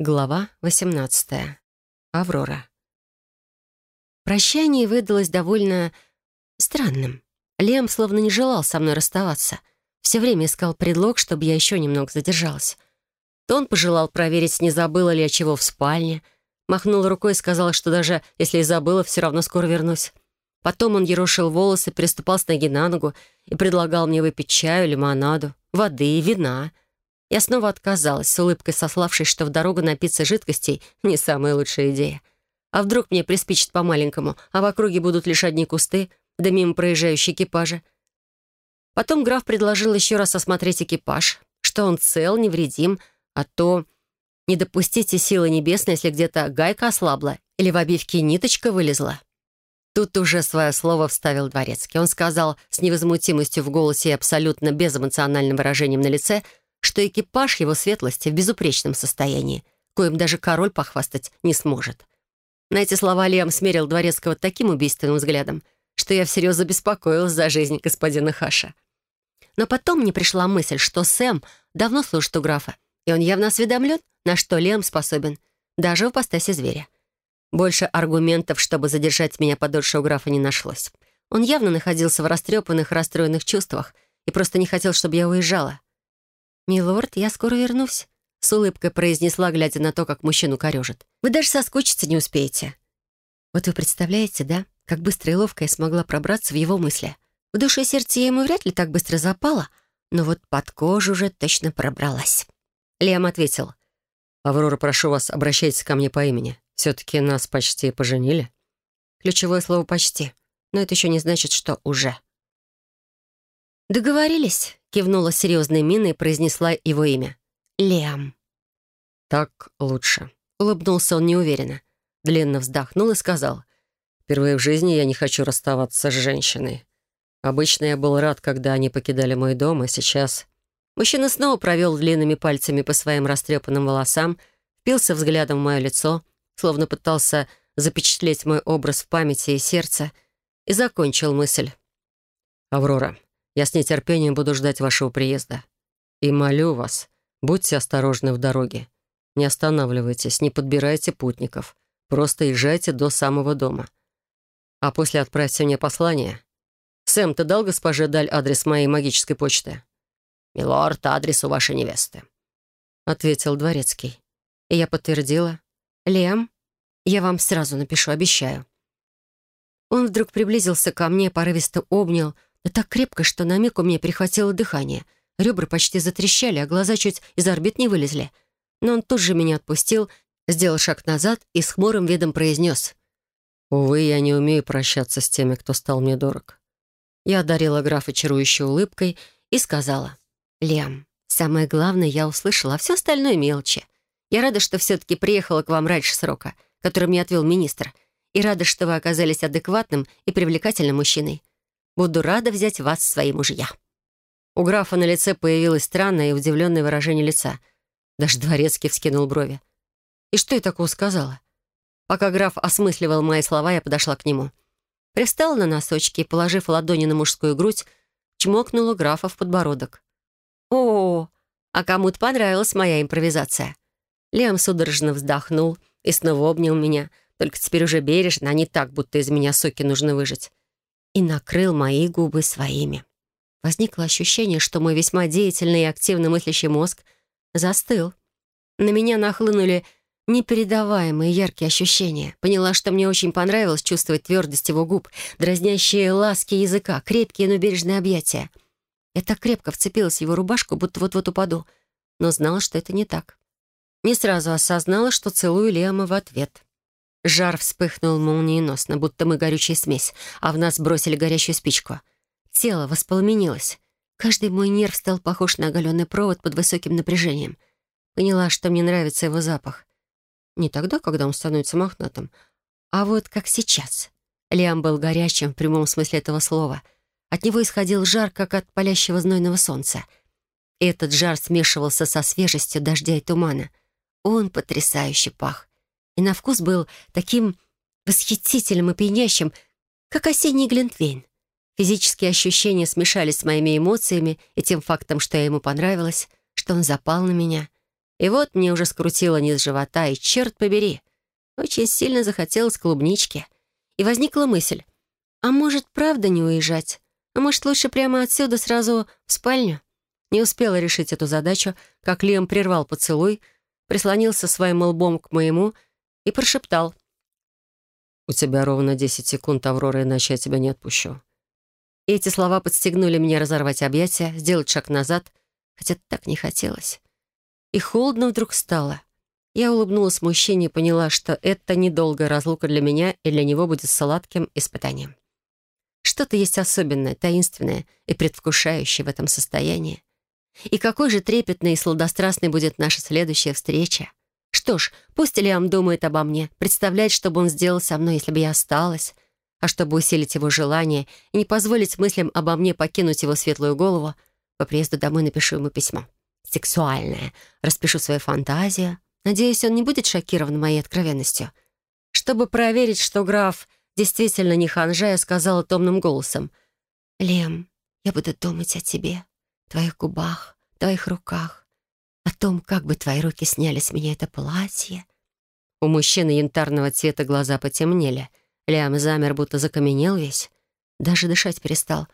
Глава 18. Аврора. Прощание выдалось довольно странным. Лем словно не желал со мной расставаться. Все время искал предлог, чтобы я еще немного задержалась. То он пожелал проверить, не забыла ли я чего в спальне. Махнул рукой и сказал, что даже если и забыла, все равно скоро вернусь. Потом он ерошил волосы, переступал с ноги на ногу и предлагал мне выпить чаю, лимонаду, воды и вина — я снова отказалась, с улыбкой сославшись, что в дорогу напиться жидкостей — не самая лучшая идея. А вдруг мне приспичит по-маленькому, а в округе будут лишь одни кусты, да мимо проезжающие экипажи. Потом граф предложил еще раз осмотреть экипаж, что он цел, невредим, а то не допустите силы небесной, если где-то гайка ослабла или в обивке ниточка вылезла. Тут уже свое слово вставил дворецкий. Он сказал с невозмутимостью в голосе и абсолютно безэмоциональным выражением на лице — что экипаж его светлости в безупречном состоянии, коим даже король похвастать не сможет. На эти слова Лиам смерил Дворецкого таким убийственным взглядом, что я всерьез забеспокоилась за жизнь господина Хаша. Но потом мне пришла мысль, что Сэм давно служит у графа, и он явно осведомлен, на что Лиам способен, даже в ипостаси зверя. Больше аргументов, чтобы задержать меня подольше у графа, не нашлось. Он явно находился в растрепанных, расстроенных чувствах и просто не хотел, чтобы я уезжала. «Милорд, я скоро вернусь», — с улыбкой произнесла, глядя на то, как мужчину корежит. «Вы даже соскучиться не успеете». Вот вы представляете, да, как быстро и ловко я смогла пробраться в его мысли. В душе и сердце я ему вряд ли так быстро запала, но вот под кожу уже точно пробралась. Лиам ответил. «Аврора, прошу вас, обращайтесь ко мне по имени. Все-таки нас почти поженили». Ключевое слово «почти», но это еще не значит, что уже. «Договорились», — кивнула серьезной миной и произнесла его имя. «Лиам». «Так лучше», — улыбнулся он неуверенно. Длинно вздохнул и сказал. «Впервые в жизни я не хочу расставаться с женщиной. Обычно я был рад, когда они покидали мой дом, а сейчас...» Мужчина снова провел длинными пальцами по своим растрепанным волосам, впился взглядом в мое лицо, словно пытался запечатлеть мой образ в памяти и сердце, и закончил мысль. «Аврора, я с нетерпением буду ждать вашего приезда. И молю вас, будьте осторожны в дороге. Не останавливайтесь, не подбирайте путников. Просто езжайте до самого дома. А после отправьте мне послание. Сэм, ты дал госпоже Даль адрес моей магической почты? «Милорд, адрес у вашей невесты», — ответил дворецкий. И я подтвердила. «Лем, я вам сразу напишу, обещаю». Он вдруг приблизился ко мне, порывисто обнял, да так крепко, что на миг у меня перехватило дыхание. Ребра почти затрещали, а глаза чуть из орбит не вылезли. Но он тут же меня отпустил, сделал шаг назад и с хмурым видом произнес. «Увы, я не умею прощаться с теми, кто стал мне дорог». Я одарила графа чарующей улыбкой и сказала. «Лем, самое главное я услышала, а все остальное мелочи. Я рада, что все-таки приехала к вам раньше срока, который мне отвел министр, и рада, что вы оказались адекватным и привлекательным мужчиной. Буду рада взять вас в свои мужья». У графа на лице появилось странное и удивленное выражение лица. Даже дворецкий вскинул брови. «И что я такого сказала?» Пока граф осмысливал мои слова, я подошла к нему. Привстала на носочки и, положив ладони на мужскую грудь, чмокнула графа в подбородок. «О, а кому-то понравилась моя импровизация». Лиам судорожно вздохнул и снова обнял меня, только теперь уже бережно, а не так, будто из меня соки нужно выжать и накрыл мои губы своими. Возникло ощущение, что мой весьма деятельный и активно мыслящий мозг застыл. На меня нахлынули непередаваемые яркие ощущения. Поняла, что мне очень понравилось чувствовать твердость его губ, дразнящие ласки языка, крепкие, но бережные объятия. Я так крепко вцепилась в его рубашку, будто вот-вот упаду, но знала, что это не так. Не сразу осознала, что целую Лиама в ответ. Жар вспыхнул молниеносно, будто мы горючая смесь, а в нас бросили горящую спичку. Тело воспламенилось. Каждый мой нерв стал похож на оголенный провод под высоким напряжением. Поняла, что мне нравится его запах. Не тогда, когда он становится мохнатым, а вот как сейчас. Лиам был горячим в прямом смысле этого слова. От него исходил жар, как от палящего знойного солнца. Этот жар смешивался со свежестью дождя и тумана. Он потрясающе пах и на вкус был таким восхитительным и пьянящим, как осенний глинтвейн. Физические ощущения смешались с моими эмоциями и тем фактом, что я ему понравилась, что он запал на меня. И вот мне уже скрутило низ живота, и черт побери, очень сильно захотелось клубнички. И возникла мысль, а может, правда не уезжать? А может, лучше прямо отсюда сразу в спальню? Не успела решить эту задачу, как Лиам прервал поцелуй, прислонился своим лбом к моему и прошептал. «У тебя ровно десять секунд, Аврора, иначе я тебя не отпущу». И эти слова подстегнули меня разорвать объятия, сделать шаг назад, хотя так не хотелось. И холодно вдруг стало. Я улыбнулась мужчине и поняла, что это недолгая разлука для меня и для него будет сладким испытанием. Что-то есть особенное, таинственное и предвкушающее в этом состоянии. И какой же трепетной и сладострастной будет наша следующая встреча. Что ж, пусть Лиам думает обо мне, представляет, что бы он сделал со мной, если бы я осталась. А чтобы усилить его желание и не позволить мыслям обо мне покинуть его светлую голову, по приезду домой напишу ему письмо. Сексуальное. Распишу свою фантазию. Надеюсь, он не будет шокирован моей откровенностью. Чтобы проверить, что граф действительно не ханжа, я сказала томным голосом. «Лем, я буду думать о тебе, твоих губах, твоих руках, о том, как бы твои руки сняли с меня это платье». У мужчины янтарного цвета глаза потемнели. Лям замер, будто закаменел весь. Даже дышать перестал.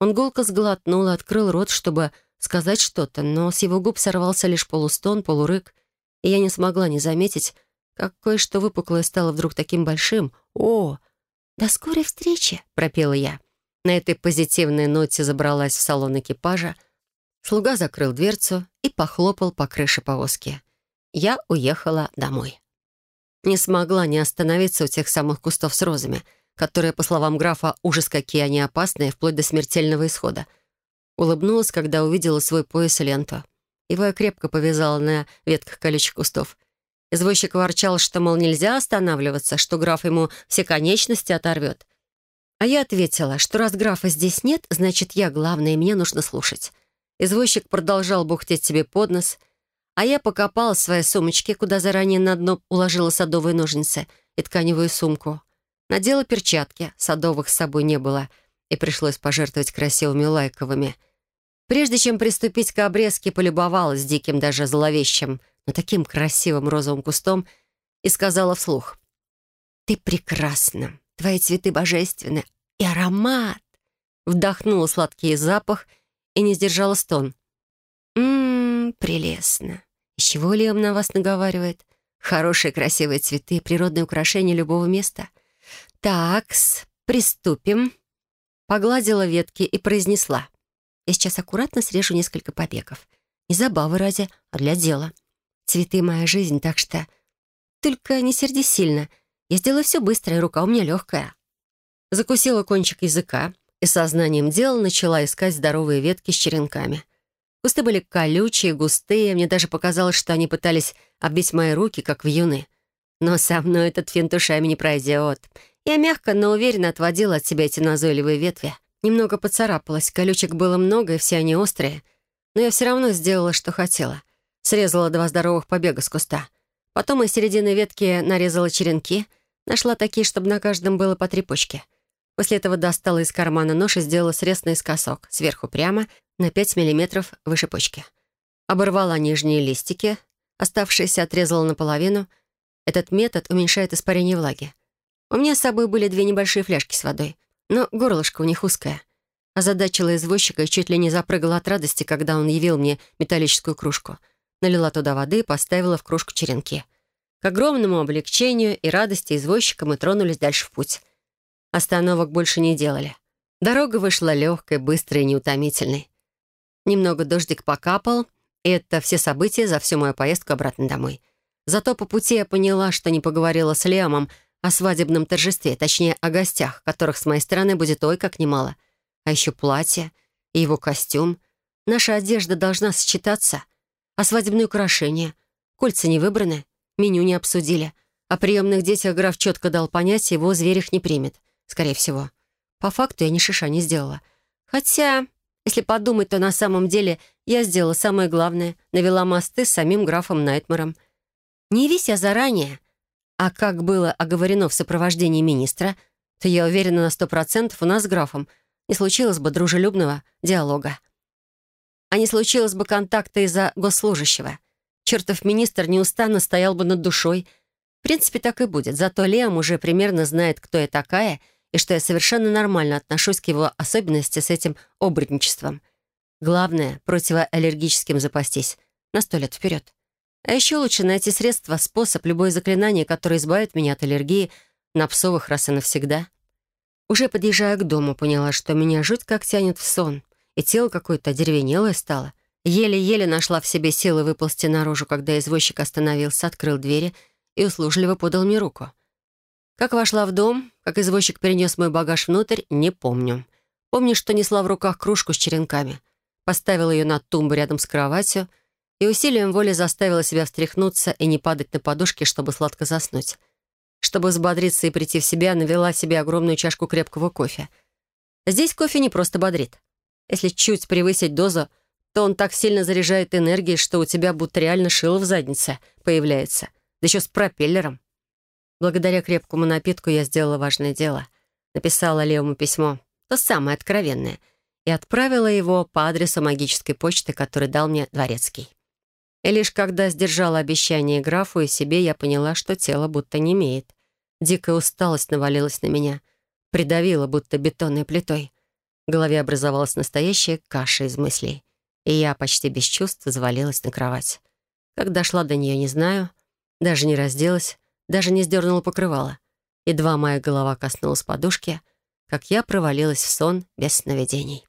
Он голко сглотнул и открыл рот, чтобы сказать что-то, но с его губ сорвался лишь полустон, полурык, и я не смогла не заметить, как кое-что выпуклое стало вдруг таким большим. «О, до скорой встречи!» — пропела я. На этой позитивной ноте забралась в салон экипажа, Слуга закрыл дверцу и похлопал по крыше повозки. Я уехала домой. Не смогла не остановиться у тех самых кустов с розами, которые, по словам графа, ужас какие они опасные, вплоть до смертельного исхода. Улыбнулась, когда увидела свой пояс и ленту. Его я крепко повязала на ветках колючих кустов. Извозчик ворчал, что, мол, нельзя останавливаться, что граф ему все конечности оторвет. А я ответила, что раз графа здесь нет, значит, я главное, и мне нужно слушать. Извозчик продолжал бухтеть себе под нос, а я покопала в своей сумочке, куда заранее на дно уложила садовые ножницы и тканевую сумку. Надела перчатки, садовых с собой не было, и пришлось пожертвовать красивыми лайковыми. Прежде чем приступить к обрезке, полюбовалась диким, даже зловещим, но таким красивым розовым кустом и сказала вслух. «Ты прекрасна, твои цветы божественны, и аромат!» Вдохнула сладкий запах — и не сдержала стон. «Ммм, прелестно. Из чего Лиам на вас наговаривает? Хорошие красивые цветы, природные украшения любого места. Такс, приступим». Погладила ветки и произнесла. «Я сейчас аккуратно срежу несколько побегов. Не забавы ради, а для дела. Цветы — моя жизнь, так что... Только не сердись сильно. Я сделаю все быстро, и рука у меня легкая». Закусила кончик языка, и сознанием дела начала искать здоровые ветки с черенками. Кусты были колючие, густые, мне даже показалось, что они пытались оббить мои руки, как вьюны. Но со мной этот финт ушами не пройдет. Я мягко, но уверенно отводила от себя эти назойливые ветви. Немного поцарапалась, колючек было много, и все они острые. Но я все равно сделала, что хотела. Срезала два здоровых побега с куста. Потом из середины ветки нарезала черенки, нашла такие, чтобы на каждом было по три почки — После этого достала из кармана нож и сделала срез наискосок, сверху прямо, на 5 миллиметров выше почки. Оборвала нижние листики, оставшиеся отрезала наполовину. Этот метод уменьшает испарение влаги. У меня с собой были две небольшие фляжки с водой, но горлышко у них узкое. Озадачила извозчика и чуть ли не запрыгала от радости, когда он явил мне металлическую кружку. Налила туда воды и поставила в кружку черенки. К огромному облегчению и радости извозчика мы тронулись дальше в путь — Остановок больше не делали. Дорога вышла легкой, быстрой и неутомительной. Немного дождик покапал, и это все события за всю мою поездку обратно домой. Зато по пути я поняла, что не поговорила с Лиамом о свадебном торжестве, точнее, о гостях, которых с моей стороны будет ой как немало. А еще платье и его костюм. Наша одежда должна сочетаться. А свадебные украшения? Кольца не выбраны, меню не обсудили. О приемных детях граф четко дал понять, его зверих не примет скорее всего. По факту я ни шиша не сделала. Хотя, если подумать, то на самом деле я сделала самое главное — навела мосты с самим графом Найтмером. Не вись я заранее, а как было оговорено в сопровождении министра, то я уверена на сто процентов у нас с графом не случилось бы дружелюбного диалога. А не случилось бы контакта из-за госслужащего. Чертов министр неустанно стоял бы над душой. В принципе, так и будет. Зато Лиам уже примерно знает, кто я такая, и что я совершенно нормально отношусь к его особенности с этим оборотничеством. Главное, противоаллергическим запастись. На сто лет вперед. А еще лучше найти средства, способ, любое заклинание, которое избавит меня от аллергии на псовых раз и навсегда. Уже подъезжая к дому, поняла, что меня жуть как тянет в сон, и тело какое-то деревенелое стало. Еле-еле нашла в себе силы выползти наружу, когда извозчик остановился, открыл двери и услужливо подал мне руку. Как вошла в дом, как извозчик перенес мой багаж внутрь, не помню. Помню, что несла в руках кружку с черенками. Поставила ее на тумбу рядом с кроватью — и усилием воли заставила себя встряхнуться и не падать на подушке, чтобы сладко заснуть. Чтобы взбодриться и прийти в себя, навела себе огромную чашку крепкого кофе. Здесь кофе не просто бодрит. Если чуть превысить дозу, то он так сильно заряжает энергией, что у тебя будто реально шило в заднице появляется, да еще с пропеллером. Благодаря крепкому напитку я сделала важное дело. Написала Левому письмо, то самое откровенное, и отправила его по адресу магической почты, который дал мне Дворецкий. И лишь когда сдержала обещание графу и себе, я поняла, что тело будто не имеет. Дикая усталость навалилась на меня, придавила будто бетонной плитой. В голове образовалась настоящая каша из мыслей, и я почти без чувств завалилась на кровать. Как дошла до нее, не знаю, даже не разделась, даже не сдернула покрывало. Едва моя голова коснулась подушки, как я провалилась в сон без сновидений.